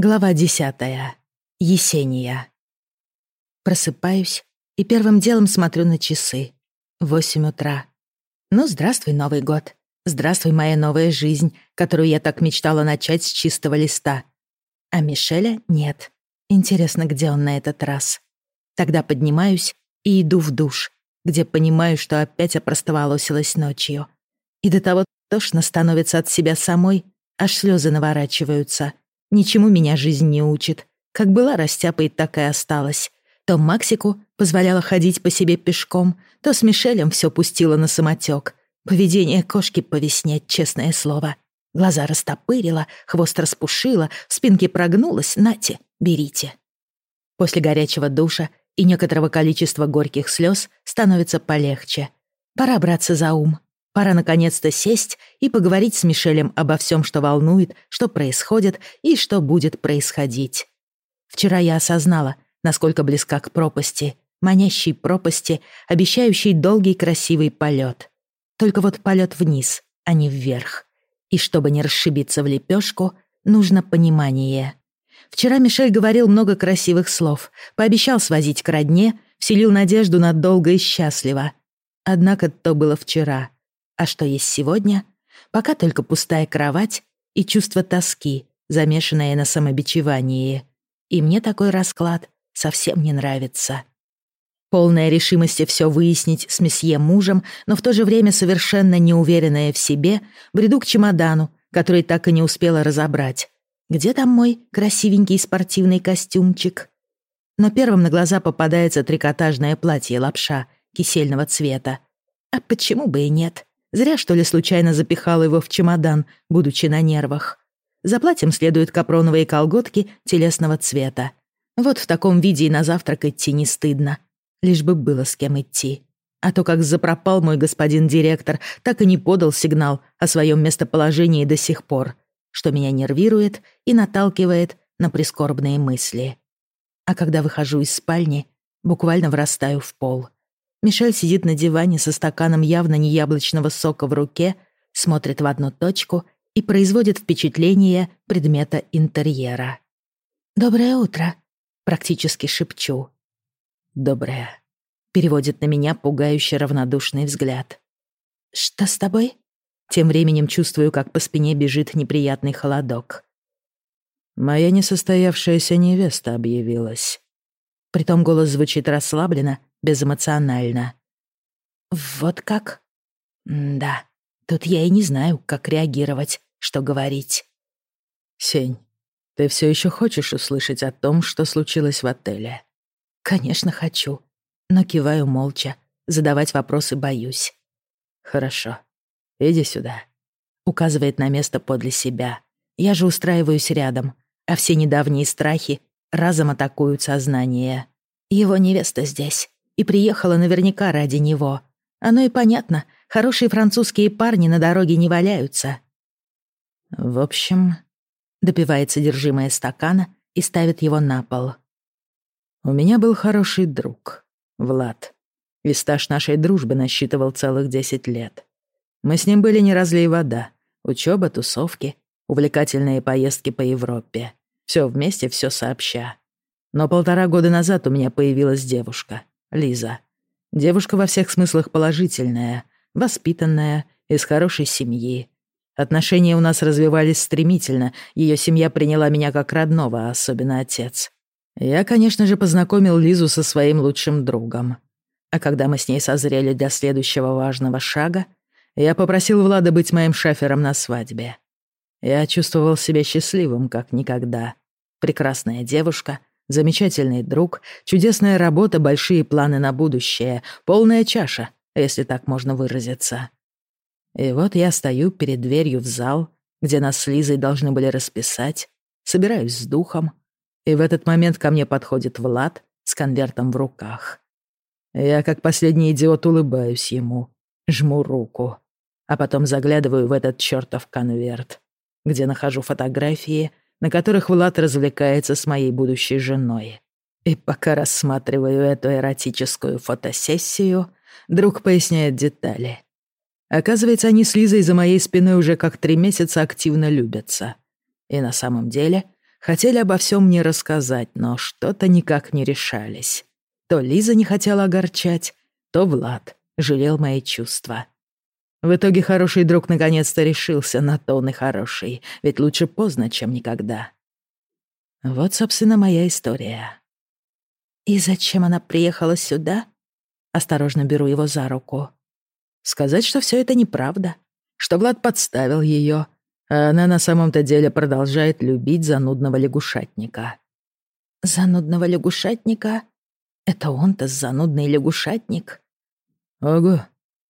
Глава десятая. Есения. Просыпаюсь и первым делом смотрю на часы. Восемь утра. Ну, здравствуй, Новый год. Здравствуй, моя новая жизнь, которую я так мечтала начать с чистого листа. А Мишеля нет. Интересно, где он на этот раз? Тогда поднимаюсь и иду в душ, где понимаю, что опять опростоволосилась ночью. И до того тошно становится от себя самой, аж слезы наворачиваются — Ничему меня жизнь не учит. Как была растяпой, так и осталась. То Максику позволяла ходить по себе пешком, то с Мишелем все пустила на самотек. Поведение кошки по весне, честное слово. Глаза растопырила, хвост распушила, в спинке прогнулась. Нате, берите. После горячего душа и некоторого количества горьких слез становится полегче. Пора браться за ум. Пора наконец-то сесть и поговорить с Мишелем обо всем, что волнует, что происходит и что будет происходить. Вчера я осознала, насколько близка к пропасти, манящей пропасти, обещающей долгий красивый полет. Только вот полет вниз, а не вверх. И чтобы не расшибиться в лепешку, нужно понимание. Вчера Мишель говорил много красивых слов, пообещал свозить к родне, вселил надежду на долго и счастливо. Однако то было вчера — а что есть сегодня? Пока только пустая кровать и чувство тоски, замешанное на самобичевании. И мне такой расклад совсем не нравится. Полная решимости все выяснить с месье мужем, но в то же время совершенно неуверенная в себе, бреду к чемодану, который так и не успела разобрать. Где там мой красивенький спортивный костюмчик? Но первым на глаза попадается трикотажное платье лапша кисельного цвета. А почему бы и нет? Зря, что ли, случайно запихал его в чемодан, будучи на нервах. За платьем следуют капроновые колготки телесного цвета. Вот в таком виде и на завтрак идти не стыдно. Лишь бы было с кем идти. А то, как запропал мой господин директор, так и не подал сигнал о своем местоположении до сих пор, что меня нервирует и наталкивает на прискорбные мысли. А когда выхожу из спальни, буквально врастаю в пол — Мишель сидит на диване со стаканом явно не яблочного сока в руке, смотрит в одну точку и производит впечатление предмета интерьера. «Доброе утро», — практически шепчу. «Доброе», — переводит на меня пугающий равнодушный взгляд. «Что с тобой?» Тем временем чувствую, как по спине бежит неприятный холодок. «Моя несостоявшаяся невеста объявилась». Притом голос звучит расслабленно безэмоционально. «Вот как?» «Да, тут я и не знаю, как реагировать, что говорить». «Сень, ты все еще хочешь услышать о том, что случилось в отеле?» «Конечно, хочу, но киваю молча, задавать вопросы боюсь». «Хорошо, иди сюда», — указывает на место подле себя. Я же устраиваюсь рядом, а все недавние страхи разом атакуют сознание. Его невеста здесь и приехала наверняка ради него. Оно и понятно, хорошие французские парни на дороге не валяются. В общем, допивает содержимое стакана и ставит его на пол. У меня был хороший друг, Влад. И стаж нашей дружбы насчитывал целых десять лет. Мы с ним были не разлей вода. Учеба, тусовки, увлекательные поездки по Европе. Все вместе, все сообща. Но полтора года назад у меня появилась девушка. Лиза. Девушка во всех смыслах положительная, воспитанная, из хорошей семьи. Отношения у нас развивались стремительно, ее семья приняла меня как родного, особенно отец. Я, конечно же, познакомил Лизу со своим лучшим другом. А когда мы с ней созрели для следующего важного шага, я попросил Влада быть моим шафером на свадьбе. Я чувствовал себя счастливым, как никогда. Прекрасная девушка, Замечательный друг, чудесная работа, большие планы на будущее, полная чаша, если так можно выразиться. И вот я стою перед дверью в зал, где нас с Лизой должны были расписать, собираюсь с духом, и в этот момент ко мне подходит Влад с конвертом в руках. Я, как последний идиот, улыбаюсь ему, жму руку, а потом заглядываю в этот чертов конверт, где нахожу фотографии — на которых Влад развлекается с моей будущей женой. И пока рассматриваю эту эротическую фотосессию, друг поясняет детали. Оказывается, они с Лизой за моей спиной уже как три месяца активно любятся. И на самом деле Хотели обо всем мне рассказать, но что-то никак не решались. То Лиза не хотела огорчать, то Влад жалел мои чувства. В итоге хороший друг наконец-то решился на то он и хороший, ведь лучше поздно, чем никогда. Вот, собственно, моя история. «И зачем она приехала сюда?» Осторожно беру его за руку. Сказать, что все это неправда, что Влад подставил ее, а она на самом-то деле продолжает любить занудного лягушатника. «Занудного лягушатника? Это он-то занудный лягушатник?» «Ого,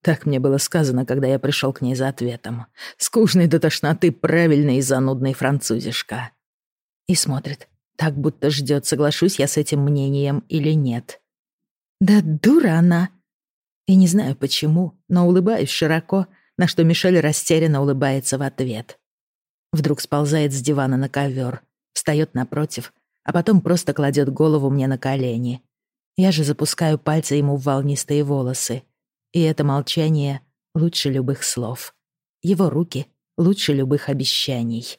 так мне было сказано, когда я пришел к ней за ответом. Скучный до тошноты правильный и занудный французишка». И смотрит, так будто ждет, соглашусь я с этим мнением или нет. Да дура она. И не знаю почему, но улыбаюсь широко, на что Мишель растерянно улыбается в ответ. Вдруг сползает с дивана на ковер, встает напротив, а потом просто кладет голову мне на колени. Я же запускаю пальцы ему в волнистые волосы. И это молчание лучше любых слов. Его руки лучше любых обещаний.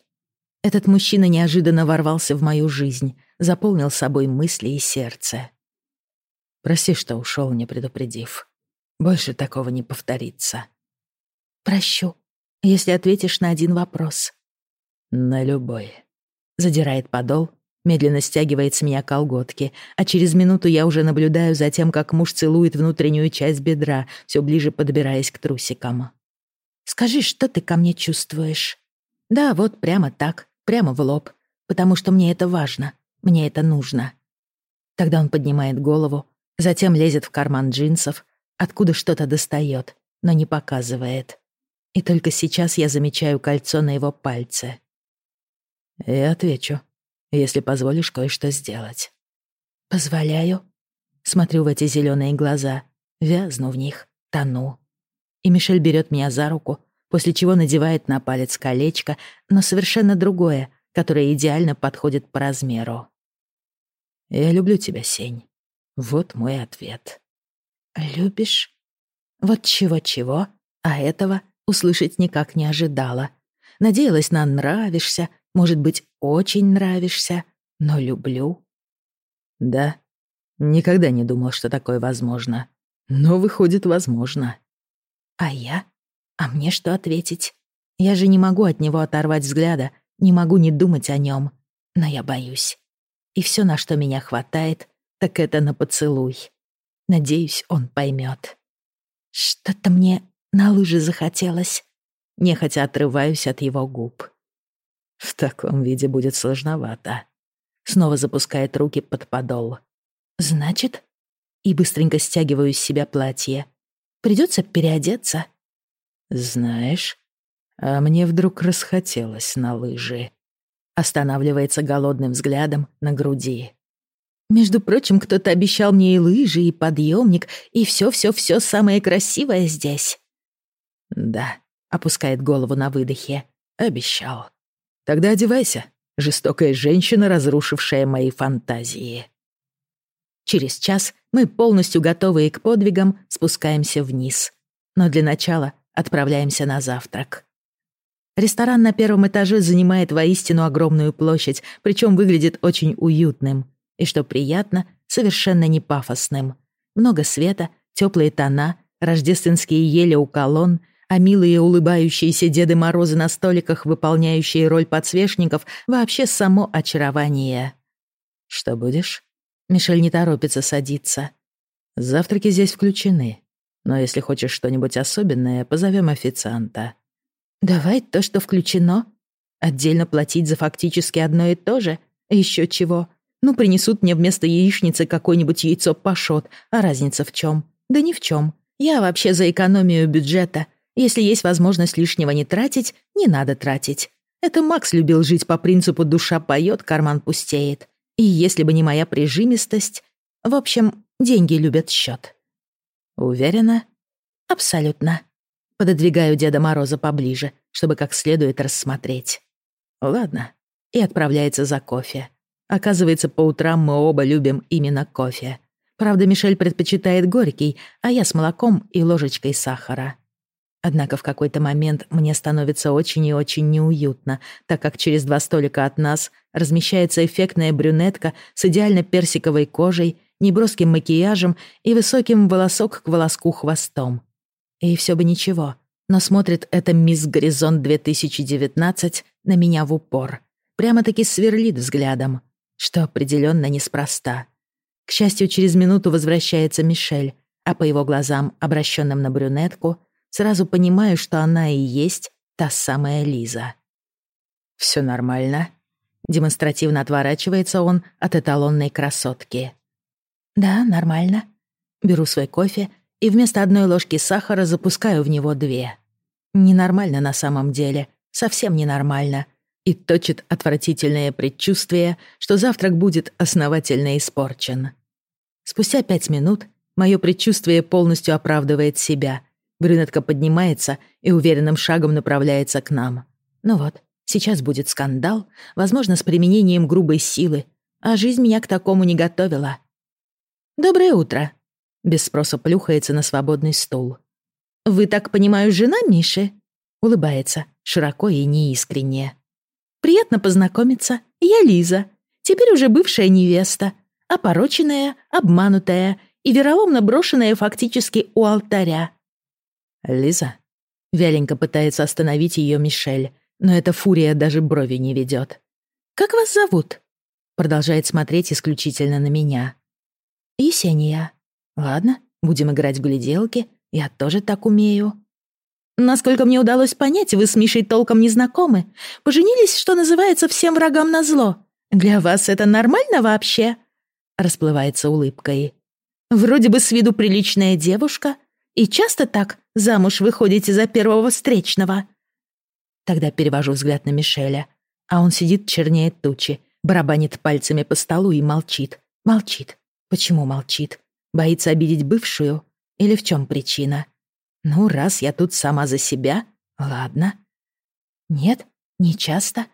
Этот мужчина неожиданно ворвался в мою жизнь, заполнил собой мысли и сердце. Прости, что ушел, не предупредив. Больше такого не повторится. Прощу, если ответишь на один вопрос. На любой. Задирает подол, медленно стягивает с меня колготки, а через минуту я уже наблюдаю за тем, как муж целует внутреннюю часть бедра, все ближе подбираясь к трусикам. Скажи, что ты ко мне чувствуешь? Да, вот прямо так, прямо в лоб, потому что мне это важно, мне это нужно. Тогда он поднимает голову, затем лезет в карман джинсов, откуда что-то достает, но не показывает. И только сейчас я замечаю кольцо на его пальце. Я отвечу, если позволишь кое-что сделать. Позволяю. Смотрю в эти зеленые глаза, вязну в них, тону. И Мишель берет меня за руку, после чего надевает на палец колечко, но совершенно другое, которое идеально подходит по размеру. «Я люблю тебя, Сень. Вот мой ответ». «Любишь?» Вот чего-чего, а этого услышать никак не ожидала. Надеялась на «нравишься», может быть, очень нравишься, но люблю. Да, никогда не думал, что такое возможно. Но выходит, возможно. А я? А мне что ответить? Я же не могу от него оторвать взгляда, не могу не думать о нем. Но я боюсь. И все, на что меня хватает, так это на поцелуй. Надеюсь, он поймет. Что-то мне на лыжи захотелось. Нехотя отрываюсь от его губ. В таком виде будет сложновато. Снова запускает руки под подол. Значит? И быстренько стягиваю с себя платье. Придется переодеться. Знаешь, а мне вдруг расхотелось на лыжи. Останавливается голодным взглядом на груди. Между прочим, кто-то обещал мне и лыжи, и подъемник, и все-все-все самое красивое здесь. Да, опускает голову на выдохе. Обещал. Тогда одевайся, жестокая женщина, разрушившая мои фантазии. Через час мы, полностью готовые к подвигам, спускаемся вниз. Но для начала отправляемся на завтрак. Ресторан на первом этаже занимает воистину огромную площадь, причем выглядит очень уютным. И что приятно, совершенно не пафосным. Много света, теплые тона, рождественские ели у колонн, а милые улыбающиеся Деды Морозы на столиках, выполняющие роль подсвечников, вообще само очарование. «Что будешь?» Мишель не торопится садиться. «Завтраки здесь включены, но если хочешь что-нибудь особенное, позовем официанта». «Давай то, что включено. Отдельно платить за фактически одно и то же. Еще чего. Ну, принесут мне вместо яичницы какое-нибудь яйцо пашот, а разница в чем? Да ни в чем. Я вообще за экономию бюджета». Если есть возможность лишнего не тратить, не надо тратить. Это Макс любил жить по принципу «душа поет, карман пустеет». И если бы не моя прижимистость... В общем, деньги любят счет. Уверена? Абсолютно. Пододвигаю Деда Мороза поближе, чтобы как следует рассмотреть. Ладно. И отправляется за кофе. Оказывается, по утрам мы оба любим именно кофе. Правда, Мишель предпочитает горький, а я с молоком и ложечкой сахара. Однако в какой-то момент мне становится очень и очень неуютно, так как через два столика от нас размещается эффектная брюнетка с идеально персиковой кожей, неброским макияжем и высоким волосок к волоску хвостом. И все бы ничего, но смотрит эта мисс Горизонт 2019 на меня в упор. Прямо-таки сверлит взглядом, что определенно неспроста. К счастью, через минуту возвращается Мишель, а по его глазам, обращенным на брюнетку, сразу понимаю, что она и есть та самая Лиза. Все нормально?» Демонстративно отворачивается он от эталонной красотки. «Да, нормально». Беру свой кофе и вместо одной ложки сахара запускаю в него две. Ненормально на самом деле, совсем ненормально. И точит отвратительное предчувствие, что завтрак будет основательно испорчен. Спустя пять минут мое предчувствие полностью оправдывает себя. Брюнетка поднимается и уверенным шагом направляется к нам. Ну вот, сейчас будет скандал, возможно, с применением грубой силы, а жизнь меня к такому не готовила. «Доброе утро», — без спроса плюхается на свободный стул. «Вы, так понимаю, жена Миши?» Улыбается, широко и неискренне. «Приятно познакомиться. Я Лиза. Теперь уже бывшая невеста. Опороченная, обманутая и вероломно брошенная фактически у алтаря». «Лиза?» Вяленько пытается остановить ее Мишель, но эта фурия даже брови не ведет. «Как вас зовут?» Продолжает смотреть исключительно на меня. «Есения. Ладно, будем играть в гляделки. Я тоже так умею». «Насколько мне удалось понять, вы с Мишей толком не знакомы. Поженились, что называется, всем врагам назло. Для вас это нормально вообще?» Расплывается улыбкой. «Вроде бы с виду приличная девушка. И часто так замуж выходите за первого встречного?» Тогда перевожу взгляд на Мишеля, а он сидит чернее тучи, барабанит пальцами по столу и молчит. Молчит. Почему молчит? Боится обидеть бывшую? Или в чем причина? Ну, раз я тут сама за себя, ладно. Нет, не часто.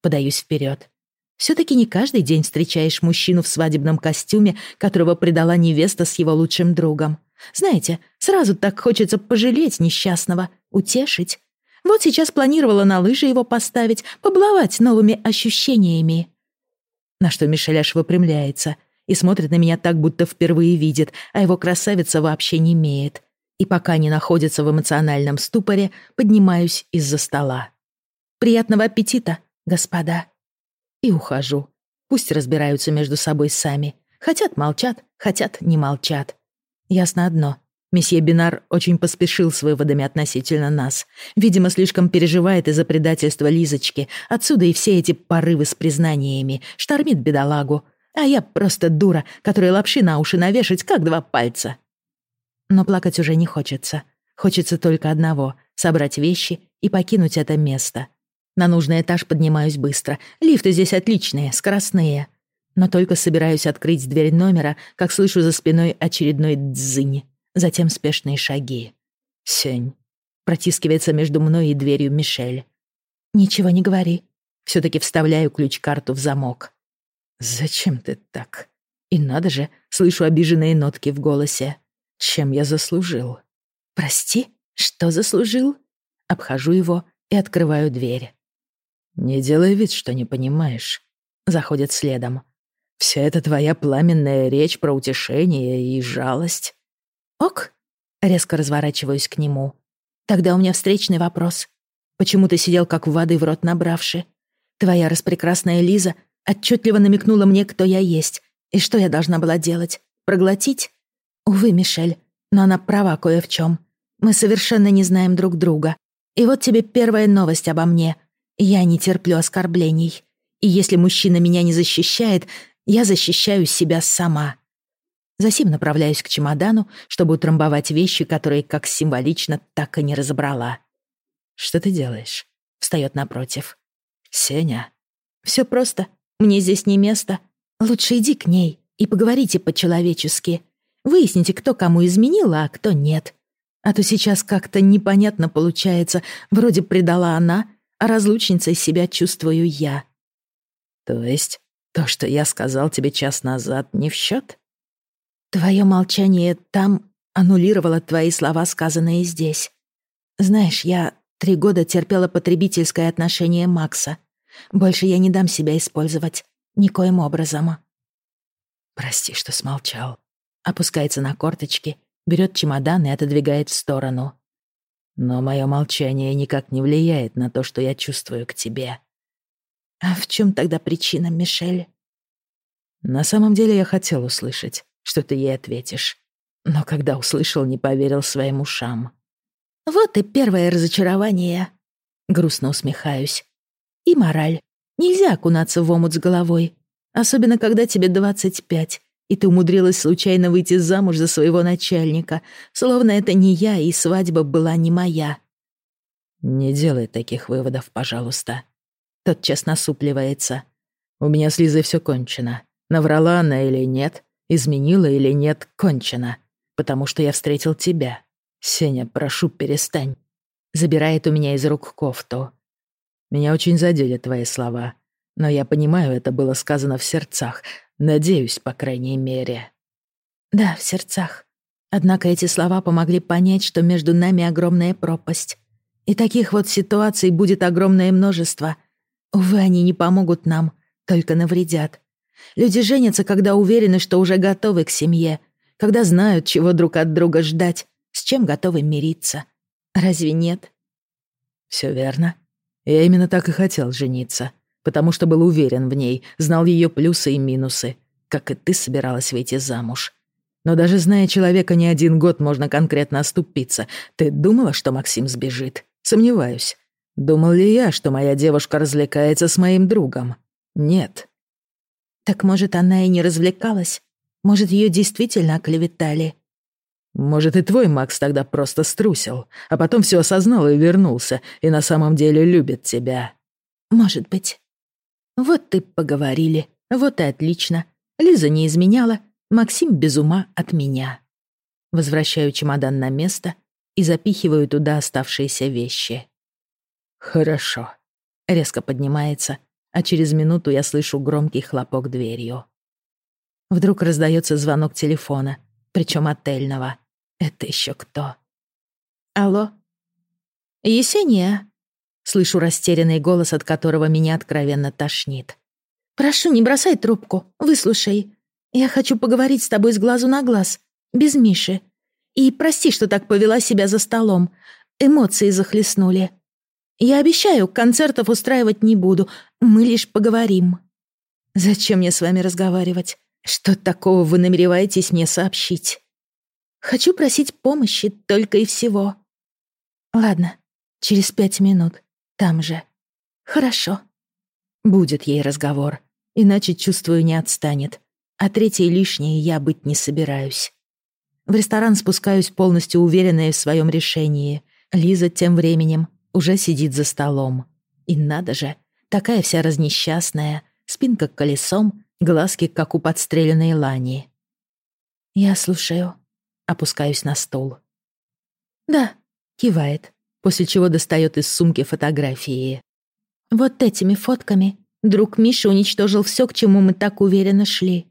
Подаюсь вперед. Все-таки не каждый день встречаешь мужчину в свадебном костюме, которого предала невеста с его лучшим другом. Знаете, сразу так хочется пожалеть несчастного, утешить. Вот сейчас планировала на лыжи его поставить, побаловать новыми ощущениями. На что Мишель аж выпрямляется и смотрит на меня так, будто впервые видит, а его красавица вообще не имеет. И пока не находится в эмоциональном ступоре, поднимаюсь из-за стола. «Приятного аппетита, господа!» И ухожу. Пусть разбираются между собой сами. Хотят молчат, хотят не молчат. Ясно одно. Месье Бинар очень поспешил с выводами относительно нас. Видимо, слишком переживает из-за предательства Лизочки. Отсюда и все эти порывы с признаниями. Штормит бедолагу. А я просто дура, которой лапши на уши навешать, как два пальца. Но плакать уже не хочется. Хочется только одного — собрать вещи и покинуть это место. На нужный этаж поднимаюсь быстро. Лифты здесь отличные, скоростные. Но только собираюсь открыть дверь номера, как слышу за спиной очередной дзынь. Затем спешные шаги. Сень. Протискивается между мной и дверью Мишель. «Ничего не говори». все таки вставляю ключ-карту в замок. «Зачем ты так?» И надо же, слышу обиженные нотки в голосе. «Чем я заслужил?» «Прости, что заслужил?» Обхожу его и открываю дверь. «Не делай вид, что не понимаешь». Заходит следом. «Вся эта твоя пламенная речь про утешение и жалость». «Ок?» Резко разворачиваюсь к нему. «Тогда у меня встречный вопрос. Почему ты сидел как воды в рот набравши? Твоя распрекрасная Лиза отчетливо намекнула мне, кто я есть, и что я должна была делать? Проглотить? Увы, Мишель, но она права кое в чем. Мы совершенно не знаем друг друга. И вот тебе первая новость обо мне. Я не терплю оскорблений. И если мужчина меня не защищает, я защищаю себя сама. Засим направляюсь к чемодану, чтобы утрамбовать вещи, которые как символично так и не разобрала. «Что ты делаешь?» — встает напротив. «Сеня». Все просто. Мне здесь не место. Лучше иди к ней и поговорите по-человечески. Выясните, кто кому изменил, а кто нет. А то сейчас как-то непонятно получается. Вроде предала она, а разлучницей себя чувствую я. То есть то, что я сказал тебе час назад, не в счет? Твое молчание там аннулировало твои слова, сказанные здесь. Знаешь, я три года терпела потребительское отношение Макса. Больше я не дам себя использовать. Никоим образом. Прости, что смолчал. Опускается на корточки, берет чемодан и отодвигает в сторону. Но мое молчание никак не влияет на то, что я чувствую к тебе. А в чем тогда причина, Мишель? На самом деле я хотел услышать, что ты ей ответишь. Но когда услышал, не поверил своим ушам. Вот и первое разочарование. Грустно усмехаюсь. И мораль. Нельзя окунаться в омут с головой. Особенно, когда тебе 25, и ты умудрилась случайно выйти замуж за своего начальника, словно это не я, и свадьба была не моя. Не делай таких выводов, пожалуйста. Тотчас насупливается. У меня с Лизой все кончено. Наврала она или нет, изменила или нет, кончено. Потому что я встретил тебя. Сеня, прошу, перестань. Забирает у меня из рук кофту. Меня очень задели твои слова. Но я понимаю, это было сказано в сердцах. Надеюсь, по крайней мере. Да, в сердцах. Однако эти слова помогли понять, что между нами огромная пропасть. И таких вот ситуаций будет огромное множество. Увы, они не помогут нам, только навредят. Люди женятся, когда уверены, что уже готовы к семье, когда знают, чего друг от друга ждать, с чем готовы мириться. Разве нет? Все верно. Я именно так и хотел жениться потому что был уверен в ней, знал ее плюсы и минусы, как и ты собиралась выйти замуж. Но даже зная человека не один год, можно конкретно оступиться. Ты думала, что Максим сбежит? Сомневаюсь. Думал ли я, что моя девушка развлекается с моим другом? Нет. Так может, она и не развлекалась? Может, ее действительно оклеветали? Может, и твой Макс тогда просто струсил, а потом все осознал и вернулся, и на самом деле любит тебя. Может быть. Вот ты поговорили, вот и отлично. Лиза не изменяла, Максим без ума от меня. Возвращаю чемодан на место и запихиваю туда оставшиеся вещи. Хорошо. Резко поднимается, а через минуту я слышу громкий хлопок дверью. Вдруг раздается звонок телефона, причем отельного. Это еще кто? Алло? Есения? Слышу растерянный голос, от которого меня откровенно тошнит. «Прошу, не бросай трубку. Выслушай. Я хочу поговорить с тобой с глазу на глаз, без Миши. И прости, что так повела себя за столом. Эмоции захлестнули. Я обещаю, концертов устраивать не буду. Мы лишь поговорим». «Зачем мне с вами разговаривать? Что такого вы намереваетесь мне сообщить?» «Хочу просить помощи только и всего». «Ладно, через пять минут. Там же. Хорошо. Будет ей разговор, иначе, чувствую, не отстанет. А третьей лишней я быть не собираюсь. В ресторан спускаюсь полностью уверенная в своем решении. Лиза тем временем уже сидит за столом. И надо же, такая вся разнесчастная, спинка колесом, глазки, как у подстреленной лани. Я слушаю. Опускаюсь на стул. «Да», — кивает после чего достает из сумки фотографии. Вот этими фотками друг Миша уничтожил все, к чему мы так уверенно шли.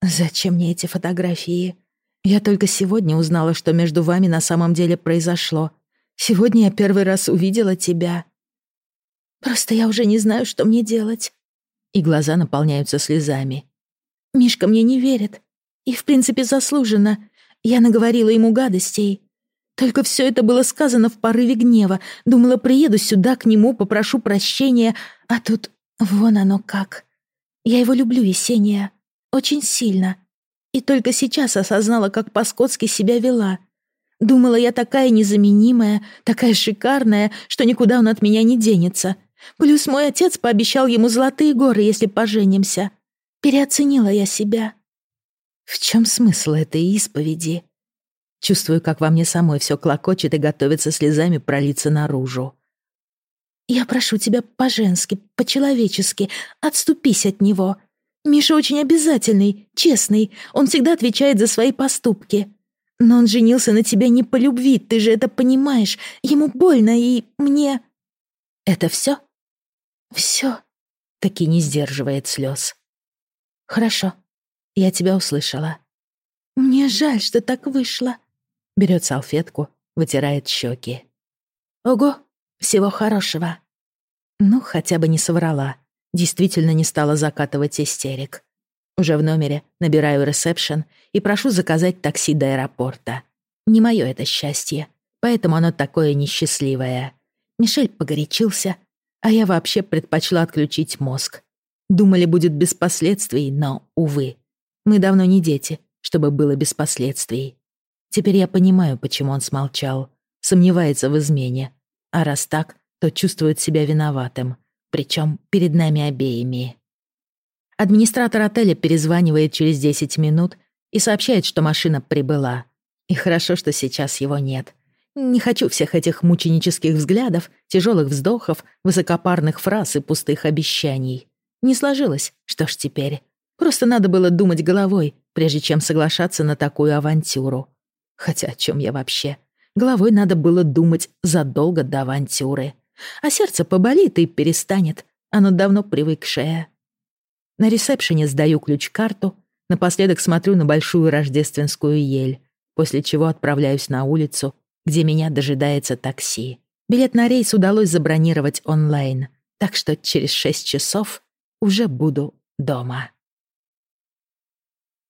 Зачем мне эти фотографии? Я только сегодня узнала, что между вами на самом деле произошло. Сегодня я первый раз увидела тебя. Просто я уже не знаю, что мне делать. И глаза наполняются слезами. Мишка мне не верит. И, в принципе, заслуженно. Я наговорила ему гадостей. Только все это было сказано в порыве гнева. Думала, приеду сюда к нему, попрошу прощения, а тут вон оно как. Я его люблю, Есения, очень сильно. И только сейчас осознала, как по-скотски себя вела. Думала, я такая незаменимая, такая шикарная, что никуда он от меня не денется. Плюс мой отец пообещал ему золотые горы, если поженимся. Переоценила я себя. В чем смысл этой исповеди? Чувствую, как во мне самой все клокочет и готовится слезами пролиться наружу. «Я прошу тебя по-женски, по-человечески, отступись от него. Миша очень обязательный, честный, он всегда отвечает за свои поступки. Но он женился на тебе не по любви, ты же это понимаешь. Ему больно, и мне...» «Это все? Все. Таки не сдерживает слез. «Хорошо, я тебя услышала. Мне жаль, что так вышло», Берет салфетку, вытирает щеки. Ого, всего хорошего. Ну, хотя бы не соврала. Действительно не стала закатывать истерик. Уже в номере набираю ресепшн и прошу заказать такси до аэропорта. Не мое это счастье, поэтому оно такое несчастливое. Мишель погорячился, а я вообще предпочла отключить мозг. Думали, будет без последствий, но, увы. Мы давно не дети, чтобы было без последствий. Теперь я понимаю, почему он смолчал. Сомневается в измене. А раз так, то чувствует себя виноватым. Причем перед нами обеими. Администратор отеля перезванивает через 10 минут и сообщает, что машина прибыла. И хорошо, что сейчас его нет. Не хочу всех этих мученических взглядов, тяжелых вздохов, высокопарных фраз и пустых обещаний. Не сложилось, что ж теперь. Просто надо было думать головой, прежде чем соглашаться на такую авантюру. Хотя о чем я вообще? Головой надо было думать задолго до авантюры. А сердце поболит и перестанет. Оно давно привыкшее. На ресепшене сдаю ключ-карту, напоследок смотрю на большую рождественскую ель, после чего отправляюсь на улицу, где меня дожидается такси. Билет на рейс удалось забронировать онлайн, так что через шесть часов уже буду дома.